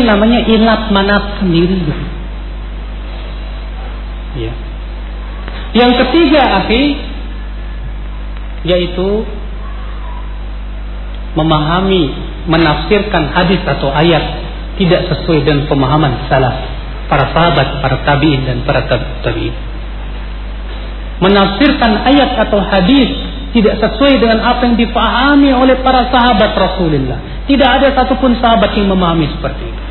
Ini namanya ilat manat sendiri. Ya. Yang ketiga, akhi, yaitu memahami, menafsirkan hadis atau ayat tidak sesuai dengan pemahaman salaf, para sahabat, para tabi'in dan para tabi'in. Menafsirkan ayat atau hadis tidak sesuai dengan apa yang dipahami oleh para sahabat Rasulullah. Tidak ada satupun sahabat yang memahami seperti itu.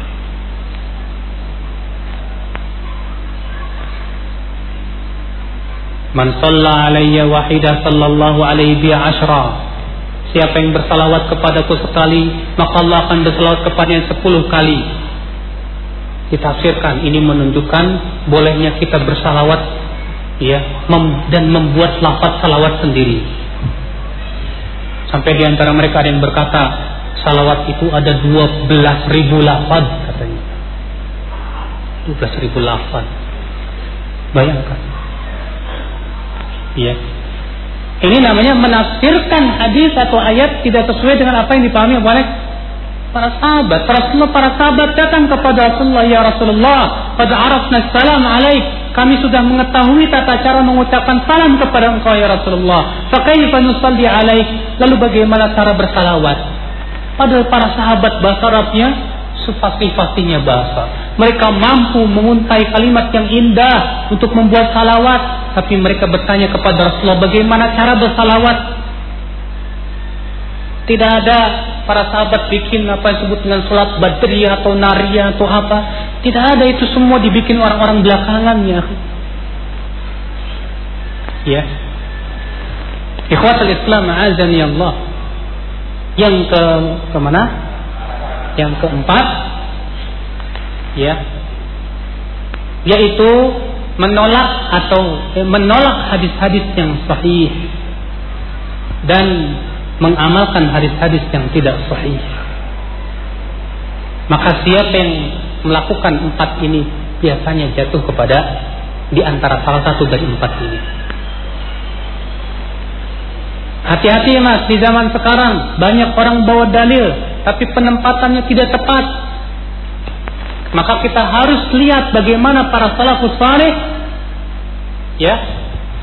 Man salla alayya wahidah sallallahu alaihi bi ashra. Siapa yang bersalawat kepadaku sekali, maka Allah akan bersalawat kepadanya sepuluh kali. Ditafsirkan ini menunjukkan bolehnya kita bersalawat ya mem dan membuat lafaz salawat sendiri. Sampai di antara mereka ada yang berkata, salawat itu ada 12 ribu lafaz katanya. 12 ribu lafaz. Bayangkan. Ya. Ini namanya menafsirkan hadis atau ayat tidak sesuai dengan apa yang dipahami oleh para sahabat. Rasulullah para sahabat datang kepada Rasulullah, "Ya Rasulullah, pada arafna salam alaik." Kami sudah mengetahui tata cara mengucapkan salam kepada engkau ya Rasulullah. Fakaifa nusalli alaik? Lalu bagaimana cara bersalawat? Padahal para sahabat bahasa Arabnya sefasih-fasihnya bahasa. Mereka mampu menguntai kalimat yang indah untuk membuat salawat. Tapi mereka bertanya kepada Rasulullah bagaimana cara bersalawat. Tidak ada para sahabat bikin apa yang disebut dengan sholat badriyah atau nariyah atau apa. Tidak ada itu semua dibikin orang-orang belakangannya. Ya. Ikhwatul Islam azan ya Allah. Yang ke ke mana? Yang keempat ya yaitu menolak atau eh, menolak hadis-hadis yang sahih dan mengamalkan hadis-hadis yang tidak sahih. Maka siapa yang melakukan empat ini biasanya jatuh kepada di antara salah satu dari empat ini. Hati-hati mas, di zaman sekarang banyak orang bawa dalil tapi penempatannya tidak tepat. Maka kita harus lihat bagaimana para salafus saleh ya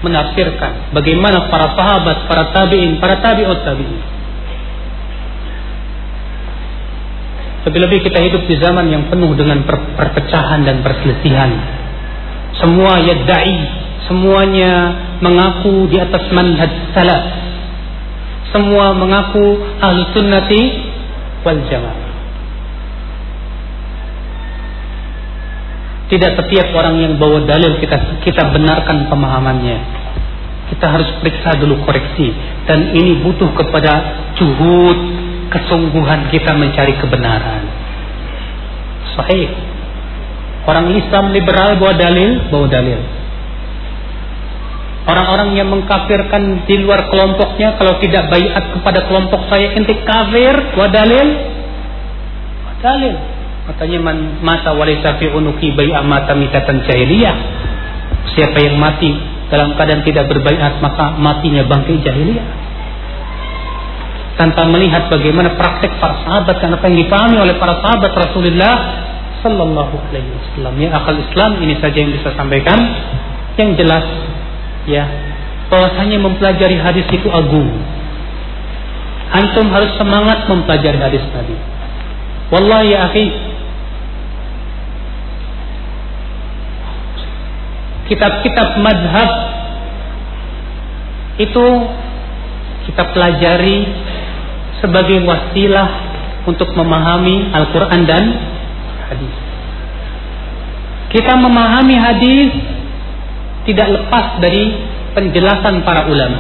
menafsirkan bagaimana para sahabat, para tabi'in, para tabi'ut tabi'in. Lebih-lebih kita hidup di zaman yang penuh dengan per perpecahan dan perselisihan. Semua yadda'i, semuanya mengaku di atas manhaj salaf. Semua mengaku ahli sunnati wal jamaah. Tidak setiap orang yang bawa dalil kita kita benarkan pemahamannya. Kita harus periksa dulu koreksi dan ini butuh kepada juhud, kesungguhan kita mencari kebenaran. Sahih. Orang Islam liberal bawa dalil, bawa dalil. Orang-orang yang mengkafirkan di luar kelompoknya kalau tidak bayat kepada kelompok saya ente kafir wa dalil wa dalil katanya man mata walisa fi unuki bai'a mata mitatan jahiliyah siapa yang mati dalam keadaan tidak berbaiat maka matinya bangkai jahiliyah tanpa melihat bagaimana praktek para sahabat dan apa yang dipahami oleh para sahabat Rasulullah Sallallahu Alaihi Wasallam. Ya akal Islam ini saja yang bisa sampaikan. Yang jelas ya bahwasanya mempelajari hadis itu agung. Antum harus semangat mempelajari hadis tadi. Wallahi ya akhi, kitab-kitab madhab itu kita pelajari sebagai wasilah untuk memahami Al-Quran dan hadis. Kita memahami hadis tidak lepas dari penjelasan para ulama.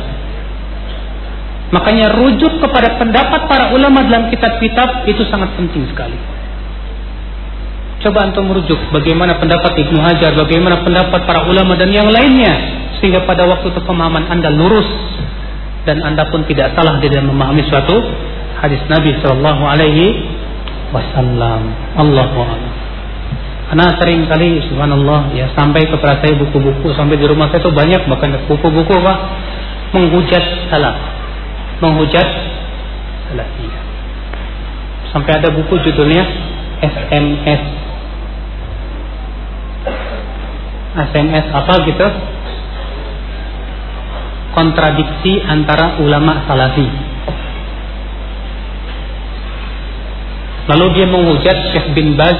Makanya rujuk kepada pendapat para ulama dalam kitab-kitab itu sangat penting sekali. Coba antum merujuk bagaimana pendapat Ibnu Hajar, bagaimana pendapat para ulama dan yang lainnya sehingga pada waktu itu pemahaman Anda lurus dan Anda pun tidak salah di dalam memahami suatu hadis Nabi Shallallahu alaihi wasallam. Allahu. Karena sering kali subhanallah ya sampai kepada saya buku-buku sampai di rumah saya itu banyak bahkan buku-buku apa menghujat salah, menghujat salafiyah. Sampai ada buku judulnya SMS. SMS apa gitu? Kontradiksi antara ulama salafi. Lalu dia menghujat Syekh bin Baz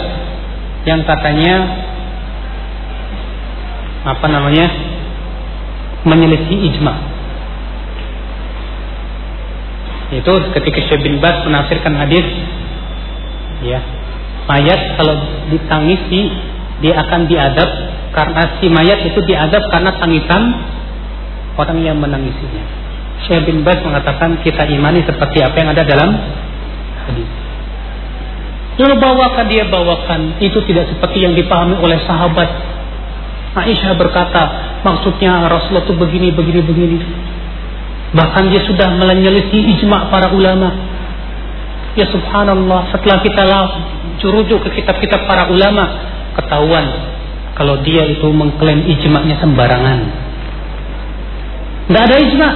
yang katanya apa namanya menyelisih ijma. Itu ketika Syekh bin Baz menafsirkan hadis ya mayat kalau ditangisi dia akan diadab karena si mayat itu diadab karena tangisan orang yang menangisinya. Syekh bin Baz mengatakan kita imani seperti apa yang ada dalam hadis. Lalu bawakan dia bawakan itu tidak seperti yang dipahami oleh sahabat. Aisyah berkata, maksudnya Rasulullah itu begini, begini, begini. Bahkan dia sudah menyelisih ijma para ulama. Ya subhanallah, setelah kita curujuk ke kitab-kitab para ulama, ketahuan kalau dia itu mengklaim ijma'nya sembarangan. Tidak ada ijma.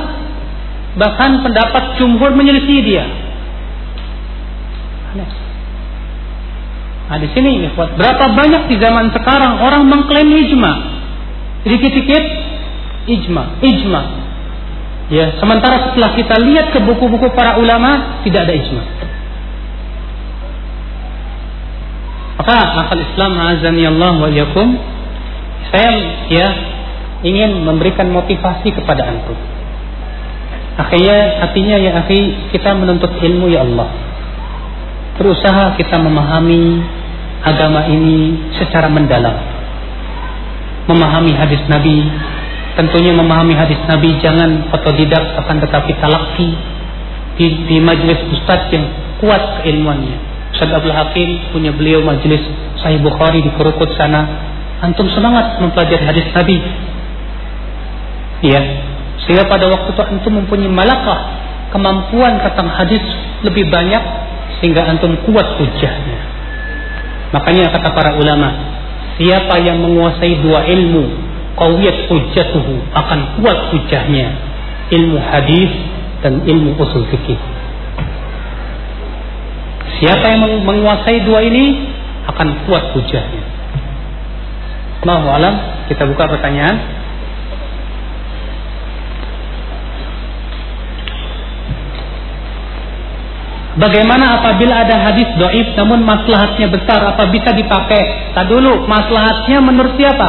Bahkan pendapat jumhur menyelisih dia. Nah di sini berapa banyak di zaman sekarang orang mengklaim ijma. Dikit-dikit ijma, ijma. Ya, sementara setelah kita lihat ke buku-buku para ulama tidak ada ijma. Maka akal Islam azani Allah wa yakum saya ya ingin memberikan motivasi kepada antum. Akhirnya artinya ya akhi kita menuntut ilmu ya Allah. Berusaha kita memahami agama ini secara mendalam. Memahami hadis Nabi, tentunya memahami hadis Nabi jangan otodidak akan tetapi talaki di, di majelis ustadz yang kuat keilmuannya Ustaz Abdul Hakim punya beliau majelis Sahih Bukhari di Kurukut sana. Antum semangat mempelajari hadis Nabi. Ya, sehingga pada waktu itu antum mempunyai malakah kemampuan tentang hadis lebih banyak sehingga antum kuat hujahnya. Makanya kata para ulama, siapa yang menguasai dua ilmu, qawiyat hujjatuhu akan kuat hujahnya, ilmu hadis dan ilmu usul fikih. Siapa yang menguasai dua ini akan kuat hujahnya. Allahu alam, kita buka pertanyaan. Bagaimana apabila ada hadis doib namun maslahatnya besar apa bisa dipakai? Tak dulu, maslahatnya menurut siapa?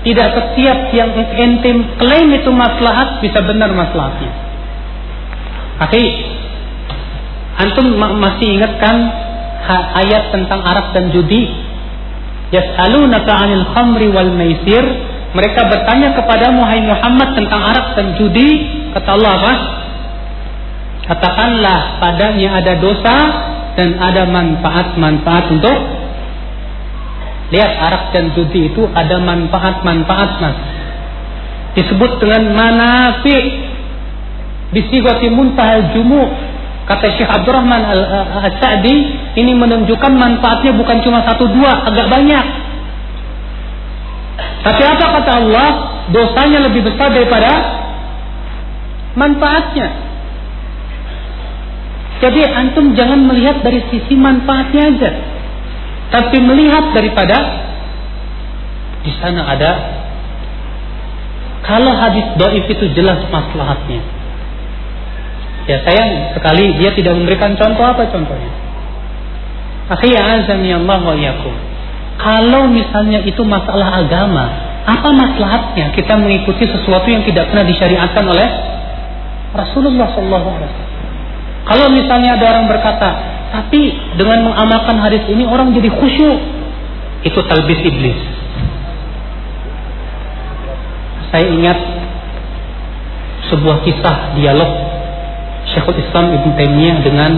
Tidak setiap yang intim klaim itu maslahat bisa benar maslahatnya. Oke, Antum masih ingatkan ayat tentang arak dan judi? Yas'alunaka 'anil khamri wal maisir. Mereka bertanya kepada Muhammad tentang arak dan judi. Kata Allah apa? Katakanlah padanya ada dosa dan ada manfaat-manfaat untuk Lihat arak dan judi itu ada manfaat-manfaat mas. Disebut dengan manafi. Bisigati muntahal jumu Kata Syekh Abdurrahman Al-Sa'di, ini menunjukkan manfaatnya bukan cuma satu dua, agak banyak. Tapi apa kata Allah? Dosanya lebih besar daripada manfaatnya. Jadi antum jangan melihat dari sisi manfaatnya aja. Tapi melihat daripada di sana ada kalau hadis doif itu jelas maslahatnya Ya sayang sekali dia tidak memberikan contoh apa contohnya. Akhirnya azani Allah wa yakum. Kalau misalnya itu masalah agama, apa maslahatnya kita mengikuti sesuatu yang tidak pernah disyariatkan oleh Rasulullah Sallallahu Alaihi Wasallam? Kalau misalnya ada orang berkata, tapi dengan mengamalkan hadis ini orang jadi khusyuk, itu talbis iblis. Saya ingat sebuah kisah dialog Syekhul Islam Ibn Taimiyah dengan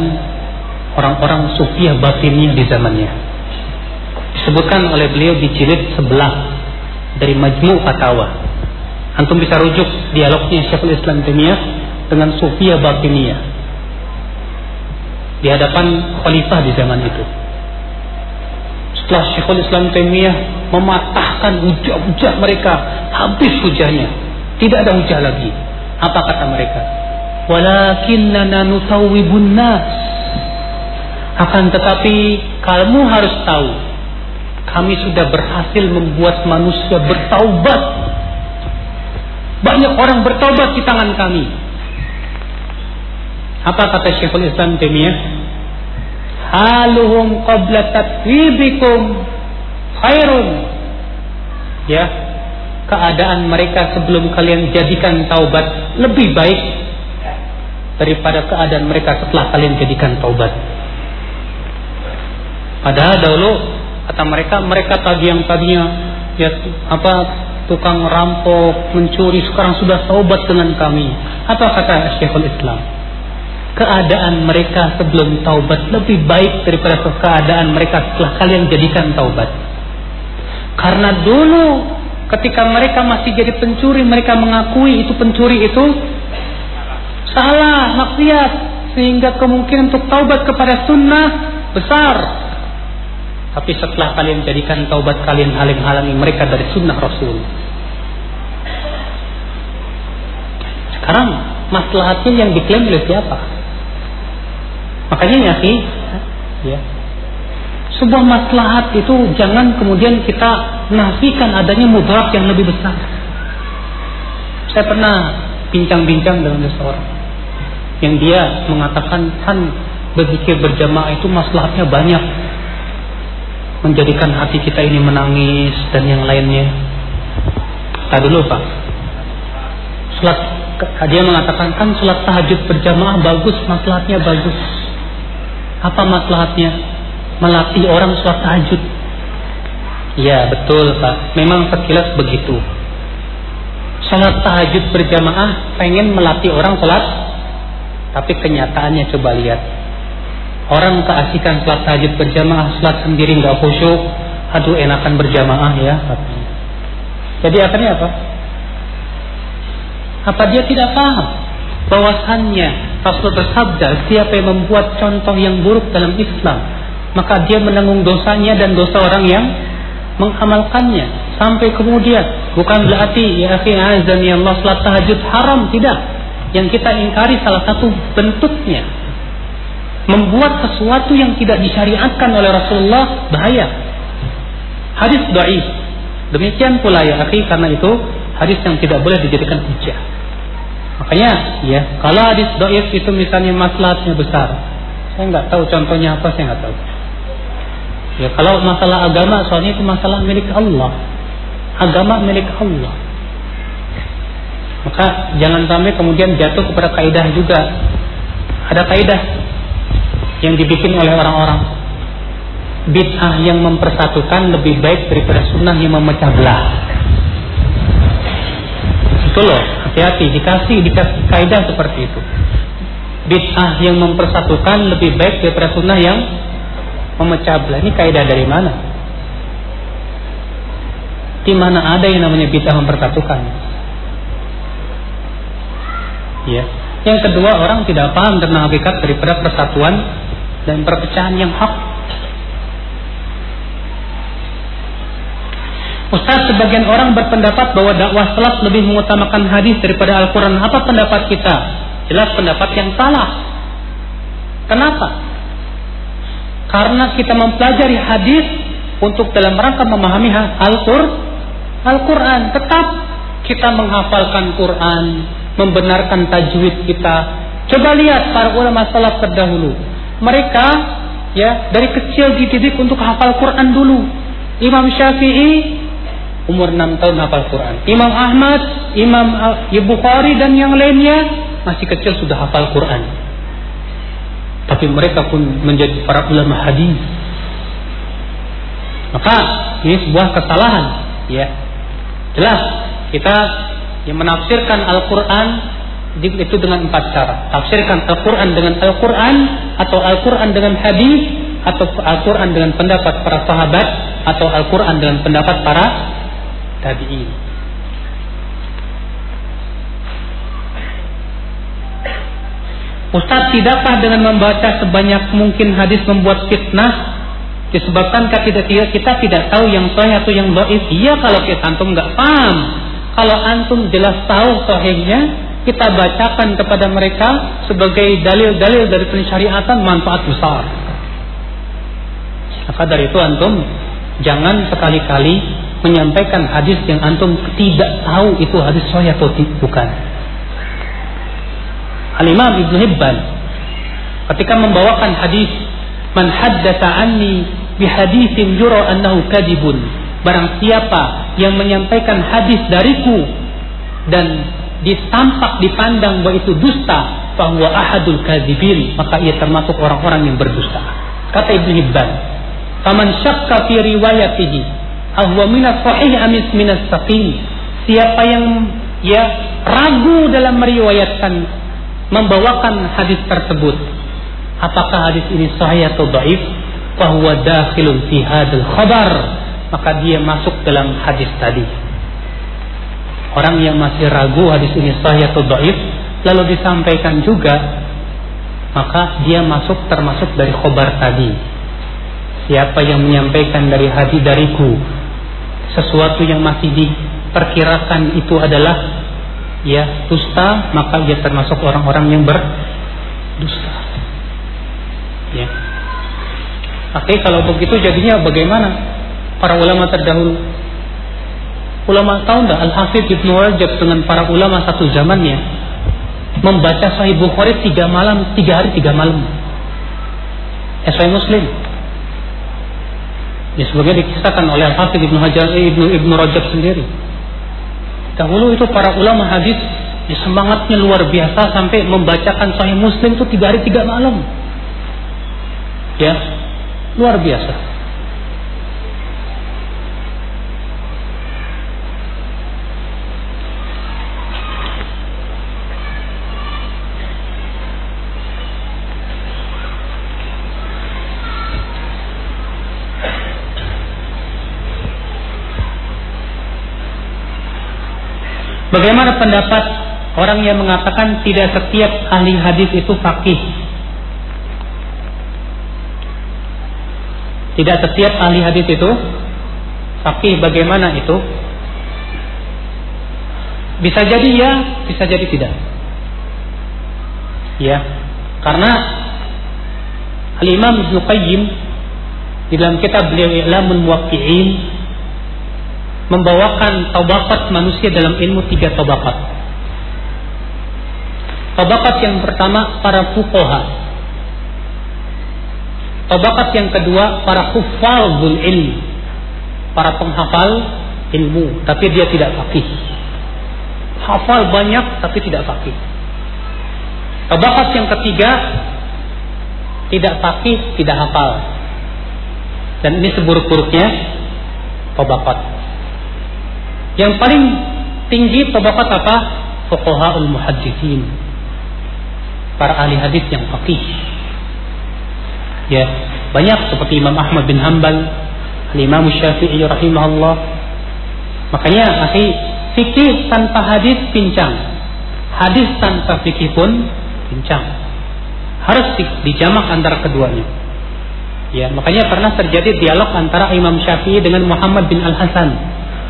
orang-orang sufiah batinnya di zamannya. Disebutkan oleh beliau di jilid sebelah dari Majmu' Fatawa. Antum bisa rujuk dialognya Syekhul Islam Taimiyah dengan sufiah batiniyah di hadapan khalifah di zaman itu. Setelah Syekhul Islam Taimiyah mematahkan hujah-hujah mereka, habis hujahnya. Tidak ada hujah lagi. Apa kata mereka? Walakinnana nusawwibun nas Akan tetapi kamu harus tahu, kami sudah berhasil membuat manusia bertaubat. Banyak orang bertaubat di tangan kami. Apa kata Syekhul Islam Taimiyah? Haluhum qabla tatwibikum khairun. Ya, keadaan mereka sebelum kalian jadikan taubat lebih baik daripada keadaan mereka setelah kalian jadikan taubat. Padahal dahulu kata mereka mereka tadi yang tadinya ya apa tukang rampok, mencuri sekarang sudah taubat dengan kami. Apa kata Syekhul Islam? Keadaan mereka sebelum taubat lebih baik daripada keadaan mereka setelah kalian jadikan taubat. Karena dulu ketika mereka masih jadi pencuri, mereka mengakui itu pencuri itu salah, maksiat, sehingga kemungkinan untuk taubat kepada sunnah besar. Tapi setelah kalian jadikan taubat kalian halang-halangi mereka dari sunnah Rasul. Sekarang maslahatnya yang diklaim oleh siapa? Makanya ya sih, ya. Sebuah maslahat itu jangan kemudian kita nafikan adanya mudarat yang lebih besar. Saya pernah bincang-bincang dengan seseorang yang dia mengatakan kan berzikir berjamaah itu maslahatnya banyak menjadikan hati kita ini menangis dan yang lainnya. Tak dulu Pak. Salat dia mengatakan kan salat tahajud berjamaah bagus, maslahatnya bagus. Apa maslahatnya? Melatih orang salat tahajud. Ya betul Pak. Memang sekilas begitu. Salat tahajud berjamaah pengen melatih orang salat, tapi kenyataannya coba lihat. Orang keasikan sholat tahajud berjamaah, sholat sendiri nggak khusyuk, aduh enakan berjamaah ya. Jadi akhirnya apa? Apa dia tidak paham? Bahwasannya Rasul bersabda siapa yang membuat contoh yang buruk dalam Islam maka dia menanggung dosanya dan dosa orang yang mengamalkannya. Sampai kemudian bukan berarti ya akhi azan ya Allah salat tahajud haram. Tidak yang kita ingkari salah satu bentuknya membuat sesuatu yang tidak disyariatkan oleh Rasulullah bahaya. Hadis dhaif. Demikian pula ya akhi karena itu hadis yang tidak boleh dijadikan hujah. Makanya ya, kalau hadis dhaif itu misalnya maslahatnya besar. Saya nggak tahu contohnya apa, saya nggak tahu. Ya, kalau masalah agama soalnya itu masalah milik Allah. Agama milik Allah. Maka jangan sampai kemudian jatuh kepada kaidah juga. Ada kaidah yang dibikin oleh orang-orang. Bid'ah yang mempersatukan lebih baik daripada sunnah yang memecah belah. Itu loh, hati-hati dikasih dikasih kaidah seperti itu. Bid'ah yang mempersatukan lebih baik daripada sunnah yang memecah belah. Ini kaidah dari mana? Di mana ada yang namanya bid'ah mempersatukan? Ya. Yang kedua orang tidak paham tentang hakikat daripada persatuan dan perpecahan yang hak. Ustaz, sebagian orang berpendapat bahwa dakwah salaf lebih mengutamakan hadis daripada Al-Quran. Apa pendapat kita? Jelas pendapat yang salah. Kenapa? Karena kita mempelajari hadis untuk dalam rangka memahami Al-Quran. Tetap kita menghafalkan Quran, membenarkan tajwid kita. Coba lihat para ulama salaf terdahulu mereka ya dari kecil dididik untuk hafal Quran dulu. Imam Syafi'i umur 6 tahun hafal Quran. Imam Ahmad, Imam Bukhari dan yang lainnya masih kecil sudah hafal Quran. Tapi mereka pun menjadi para ulama hadis. Maka ini sebuah kesalahan, ya. Jelas kita yang menafsirkan Al-Quran itu dengan empat cara. Tafsirkan Al-Quran dengan Al-Quran atau Al-Quran dengan hadis atau Al-Quran dengan pendapat para sahabat atau Al-Quran dengan pendapat para tabi'in. Ustaz tidakkah dengan membaca sebanyak mungkin hadis membuat fitnah disebabkan kita tidak kita tidak tahu yang sahih atau yang dhaif? Iya kalau kita antum nggak paham. Kalau antum jelas tahu sahihnya, kita bacakan kepada mereka sebagai dalil-dalil dari pensyariatan manfaat besar. Maka dari itu antum jangan sekali-kali menyampaikan hadis yang antum tidak tahu itu hadis sahih atau bukan. Al-Imam Ibnu Hibban ketika membawakan hadis man haddatsa anni bi haditsin yura annahu kadibun barang siapa yang menyampaikan hadis dariku dan ditampak dipandang bahwa itu dusta bahwa ahadul kadzibin maka ia termasuk orang-orang yang berdusta. Kata Ibnu Hibban faman syakka fi riwayatihi ahwa minas sahih amis minas saqim siapa yang ya ragu dalam meriwayatkan membawakan hadis tersebut apakah hadis ini sahih atau dhaif? Bahwa dakhilun fi hadzal khabar maka dia masuk dalam hadis tadi. Orang yang masih ragu hadis ini sahih atau dhaif lalu disampaikan juga maka dia masuk termasuk dari khobar tadi. Siapa yang menyampaikan dari hadis dariku sesuatu yang masih diperkirakan itu adalah ya dusta maka dia termasuk orang-orang yang berdusta. Ya. Oke, kalau begitu jadinya bagaimana para ulama terdahulu? Ulama tahu enggak Al-Hafidh Ibnu Rajab dengan para ulama satu zamannya membaca Sahih Bukhari tiga malam, tiga hari, tiga malam. Ya Sahih Muslim. Ya sebagai dikisahkan oleh Al-Hafidh Ibnu Hajar eh, Ibnu Ibnu Rajab sendiri. Dahulu itu para ulama hadis ya semangatnya luar biasa sampai membacakan Sahih Muslim itu tiga hari tiga malam ya luar biasa Bagaimana pendapat orang yang mengatakan tidak setiap ahli hadis itu fakih? Tidak setiap ahli hadis itu fakih bagaimana itu? Bisa jadi ya, bisa jadi tidak. Ya, karena Ibnu Qayyim di dalam kitab beliau I'lamul Muwaqqi'in membawakan tabakat manusia dalam ilmu tiga tabakat. Tabakat yang pertama para fuqaha, Tabakat yang kedua para hufazul ilmi. Para penghafal ilmu, tapi dia tidak fakih. Hafal banyak tapi tidak fakih. Tabakat yang ketiga tidak fakih, tidak hafal. Dan ini seburuk-buruknya tabakat. Yang paling tinggi tabakat apa? Fuqahaul muhaddithin. Para ahli hadis yang fakih ya banyak seperti Imam Ahmad bin Hambal Imam Syafi'i rahimahullah. Makanya akhi fikih tanpa hadis pincang. Hadis tanpa fikih pun pincang. Harus dijamak antara keduanya. Ya makanya pernah terjadi dialog antara Imam Syafi'i dengan Muhammad bin Al Hasan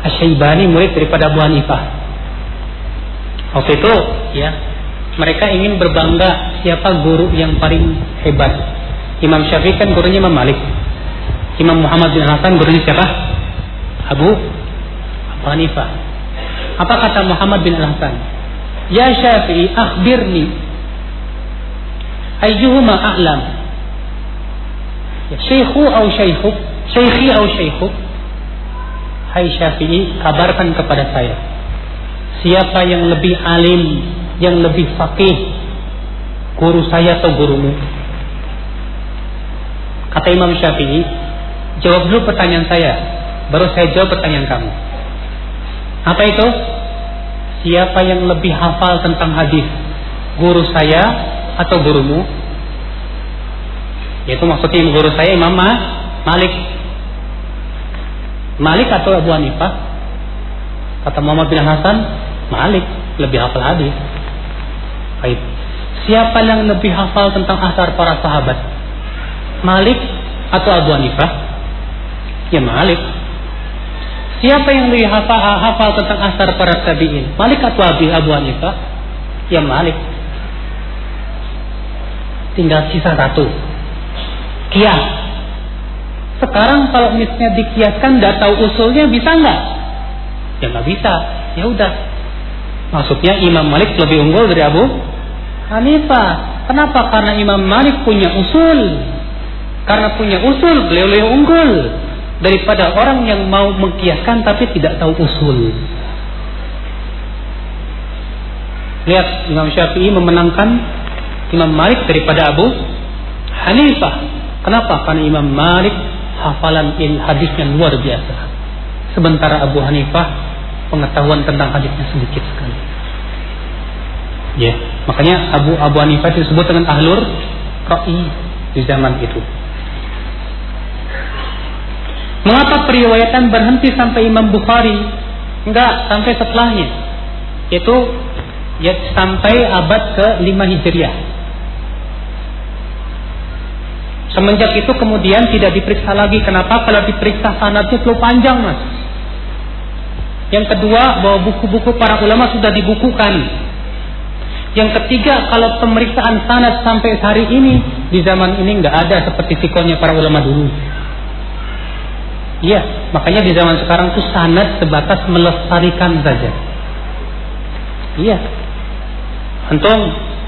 Asy-Syaibani murid daripada Abu Hanifah waktu itu ya mereka ingin berbangga siapa guru yang paling hebat Imam Syafi'i kan gurunya Imam Malik. Imam Muhammad bin Hasan gurunya siapa? Abu Abu Hanifah. Apa kata Muhammad bin Hasan? Ya Syafi'i, akhbirni ayyuhuma a'lam? Ya, syekhu atau syaikhuk? Syekhi atau syaikhuk? Hai Syafi'i, kabarkan kepada saya. Siapa yang lebih alim, yang lebih faqih? Guru saya atau gurumu? Kata Imam Syafi'i, jawab dulu pertanyaan saya, baru saya jawab pertanyaan kamu. Apa itu? Siapa yang lebih hafal tentang hadis? Guru saya atau gurumu? Yaitu maksudnya guru saya Imam Malik. Malik atau Abu Hanifah? Kata Muhammad bin Hasan, Malik lebih hafal hadis. Baik. Siapa yang lebih hafal tentang asar para sahabat? Malik atau Abu Hanifah? Ya Malik. Siapa yang lebih hafal, hafal tentang asar para tabi'in? Malik atau Abi Abu Hanifah? Ya Malik. Tinggal sisa satu. Kias. Sekarang kalau misalnya dikiaskan tidak tahu usulnya bisa nggak? Ya nggak bisa. Ya udah. Maksudnya Imam Malik lebih unggul dari Abu Hanifah. Kenapa? Karena Imam Malik punya usul. Karena punya usul, beliau lebih unggul daripada orang yang mau mengkiaskan tapi tidak tahu usul. Lihat Imam Syafi'i memenangkan Imam Malik daripada Abu Hanifah. Kenapa? Karena Imam Malik hafalan il hadisnya luar biasa. Sementara Abu Hanifah pengetahuan tentang hadisnya sedikit sekali. Ya, makanya Abu Abu Hanifah disebut dengan ahlur ra'i di zaman itu. Mengapa periwayatan berhenti sampai Imam Bukhari? Enggak, sampai setelahnya. Itu ya sampai abad ke-5 Hijriah. Semenjak itu kemudian tidak diperiksa lagi. Kenapa? Kalau diperiksa sanadnya terlalu panjang, Mas. Yang kedua, bahwa buku-buku para ulama sudah dibukukan. Yang ketiga, kalau pemeriksaan sanad sampai hari ini di zaman ini nggak ada seperti sikonnya para ulama dulu. Iya, makanya di zaman sekarang tuh sanad sebatas melestarikan saja. Iya. Antum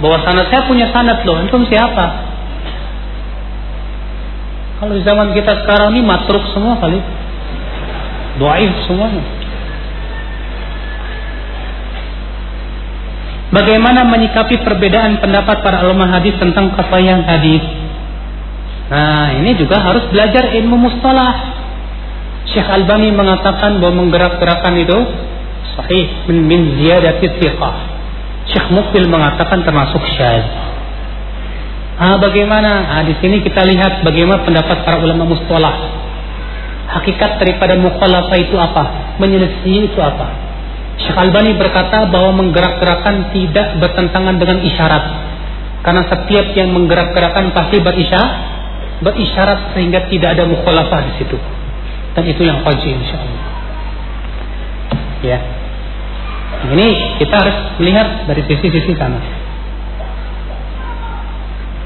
bahwa sanad saya punya sanad loh, antum siapa? Kalau di zaman kita sekarang ini matruk semua kali. Doaif semuanya. Bagaimana menyikapi perbedaan pendapat para ulama hadis tentang kesahihan hadis? Nah, ini juga harus belajar ilmu mustalah. Syekh Albani mengatakan bahwa menggerak-gerakan itu sahih min, min ziyadati thiqah. Syekh Mukbil mengatakan termasuk syad. Ah, bagaimana? Ah, di sini kita lihat bagaimana pendapat para ulama mustalah. Hakikat daripada mukhalafah itu apa? Menyelisih itu apa? Syekh Albani berkata bahwa menggerak-gerakan tidak bertentangan dengan isyarat. Karena setiap yang menggerak-gerakan pasti berisyarat, berisyarat sehingga tidak ada mukhalafah di situ dan itu yang wajib insya Allah ya ini kita harus melihat dari sisi-sisi sana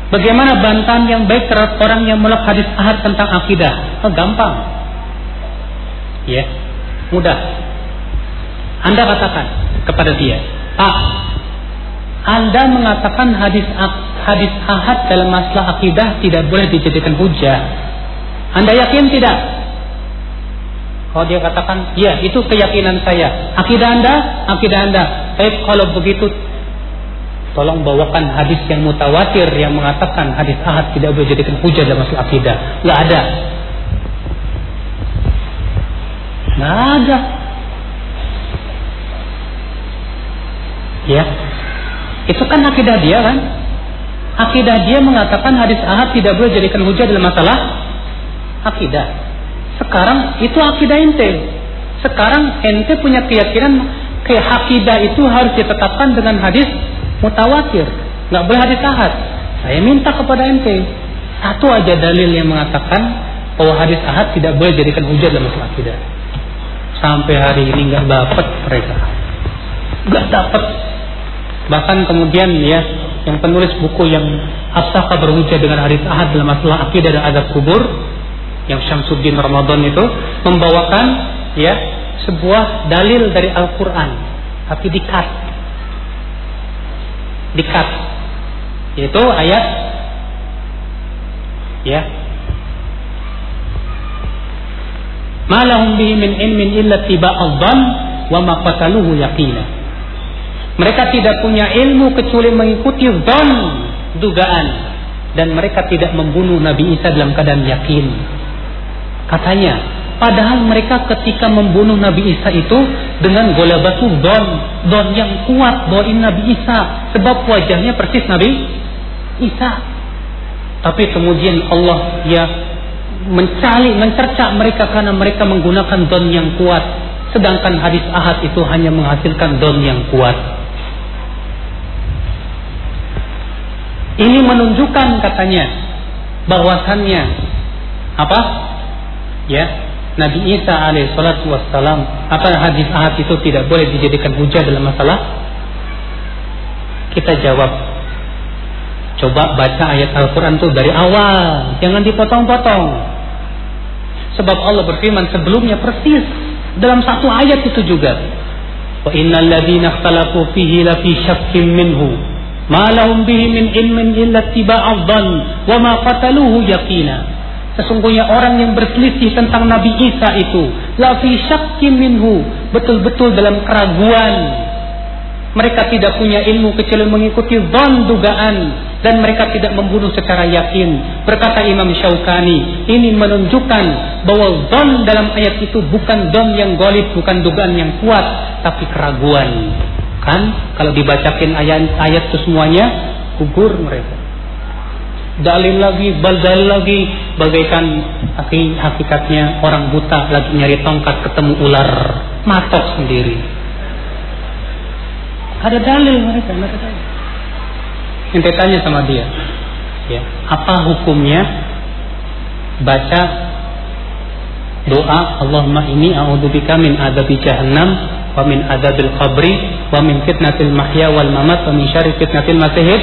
Bagaimana bantahan yang baik terhadap orang yang menolak hadis ahad tentang akidah? Oh, gampang. Ya, mudah. Anda katakan kepada dia, Pak, Anda mengatakan hadis hadis ahad dalam masalah akidah tidak boleh dijadikan hujah. Anda yakin tidak? Kalau dia katakan, ya itu keyakinan saya. Akidah anda, akidah anda. Tapi kalau begitu, tolong bawakan hadis yang mutawatir yang mengatakan hadis ahad tidak boleh jadikan hujah dalam masalah akidah. Nggak ada. Nggak ada. Ya, itu kan akidah dia kan? Akidah dia mengatakan hadis ahad tidak boleh jadikan hujah dalam masalah akidah. Sekarang itu akidah ente. Sekarang ente punya keyakinan ke akidah itu harus ditetapkan dengan hadis mutawatir. Nggak boleh hadis ahad. Saya minta kepada ente satu aja dalil yang mengatakan bahwa hadis ahad tidak boleh jadikan hujah dalam masalah akidah. Sampai hari ini nggak dapat mereka. Nggak dapat. Bahkan kemudian ya yang penulis buku yang apakah berhujah dengan hadis ahad dalam masalah akidah dan adab kubur yang Syamsuddin Ramadan itu membawakan ya sebuah dalil dari Al-Qur'an tapi dikat dikat. Yaitu ayat ya. Malahum bihi min ilmin illa tiba'adh wa ma qataluhu yaqina. Mereka tidak punya ilmu kecuali mengikuti dhon dugaan. Dan mereka tidak membunuh Nabi Isa dalam keadaan yakin. Katanya, padahal mereka ketika membunuh Nabi Isa itu dengan gola batu don, don yang kuat bawain Nabi Isa, sebab wajahnya persis Nabi Isa. Tapi kemudian Allah ya mencari, mencerca mereka karena mereka menggunakan don yang kuat. Sedangkan hadis ahad itu hanya menghasilkan don yang kuat. Ini menunjukkan katanya bahwasannya apa? ya Nabi Isa alaihissalatu wassalam apa hadis ahad itu tidak boleh dijadikan hujah dalam masalah? Kita jawab. Coba baca ayat Al-Quran itu dari awal. Jangan dipotong-potong. Sebab Allah berfirman sebelumnya persis dalam satu ayat itu juga. Wa innal ladzina ikhtalafu fihi la fi minhu. Ma lahum bihi min ilmin illa tiba'adh wa ma qataluhu yaqina. Sesungguhnya orang yang berselisih tentang Nabi Isa itu la fi syakkin minhu, betul-betul dalam keraguan. Mereka tidak punya ilmu kecuali mengikuti zon dugaan dan mereka tidak membunuh secara yakin. Berkata Imam Syaukani, ini menunjukkan bahwa zon dalam ayat itu bukan zon yang golib, bukan dugaan yang kuat, tapi keraguan. Kan kalau dibacakin ayat-ayat itu semuanya gugur mereka dalil lagi, bal dalil lagi, bagaikan hakikatnya orang buta lagi nyari tongkat ketemu ular, matok sendiri. Ada dalil mereka, dalil. Ente tanya sama dia, ya, apa hukumnya baca doa Allahumma ini a'udzubika min adabi jahannam wa min adabil qabri wa min fitnatil mahya wal mamat wa min syarri fitnatil masihid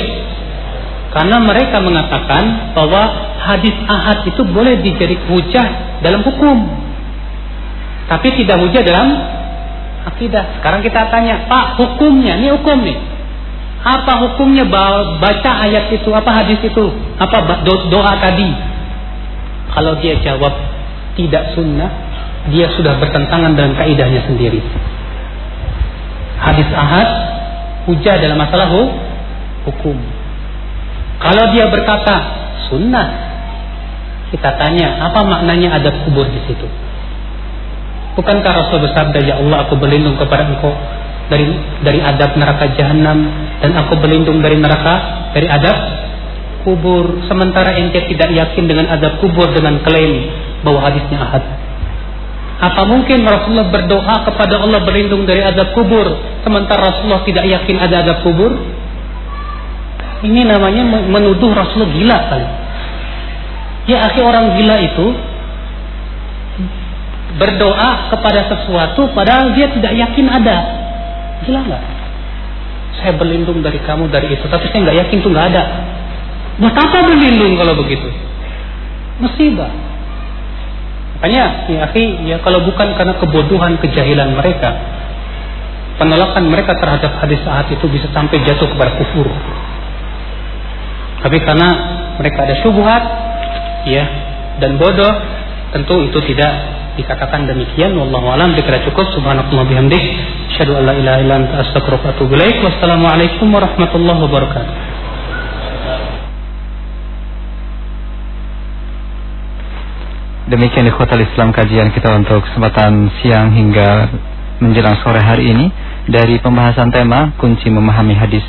karena mereka mengatakan bahwa hadis ahad itu boleh dijadi hujah dalam hukum. Tapi tidak hujah dalam akidah. Sekarang kita tanya, Pak, hukumnya, ini hukum nih. Apa hukumnya baca ayat itu, apa hadis itu, apa doa tadi? Kalau dia jawab tidak sunnah, dia sudah bertentangan dengan kaidahnya sendiri. Hadis ahad hujah dalam masalah hukum. Kalau dia berkata sunnah, kita tanya apa maknanya adab kubur di situ? Bukankah Rasul bersabda ya Allah aku berlindung kepada engkau dari dari adab neraka jahanam dan aku berlindung dari neraka dari adab kubur sementara ente tidak yakin dengan adab kubur dengan klaim bahwa hadisnya ahad. Apa mungkin Rasulullah berdoa kepada Allah berlindung dari adab kubur sementara Rasulullah tidak yakin ada adab kubur? Ini namanya menuduh Rasulullah gila kali. Ya akhi orang gila itu berdoa kepada sesuatu padahal dia tidak yakin ada. Gila nggak? Saya berlindung dari kamu dari itu, tapi saya nggak yakin itu nggak ada. Buat apa berlindung kalau begitu? Musibah. Makanya, ya akhi, ya kalau bukan karena kebodohan, kejahilan mereka, penolakan mereka terhadap hadis saat itu bisa sampai jatuh kepada kufur. Tapi karena mereka ada syubhat ya dan bodoh, tentu itu tidak dikatakan demikian. Wallahu alam dikira cukup. Subhanakallah bihamdik asyhadu an la ilaha illa anta astaghfiruka wa wassalamualaikum warahmatullahi wabarakatuh. Demikian ikhwatal Islam kajian kita untuk kesempatan siang hingga menjelang sore hari ini. Dari pembahasan tema kunci memahami hadis